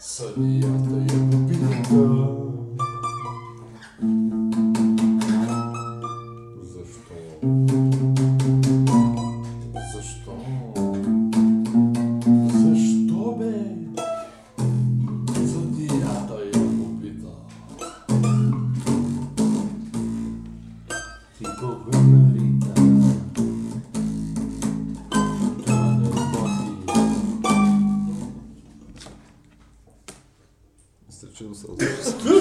Съдията я попита. Защо? Защо? Защо бе? Съдията я попита. Ти колко нарита. Straciłem sens.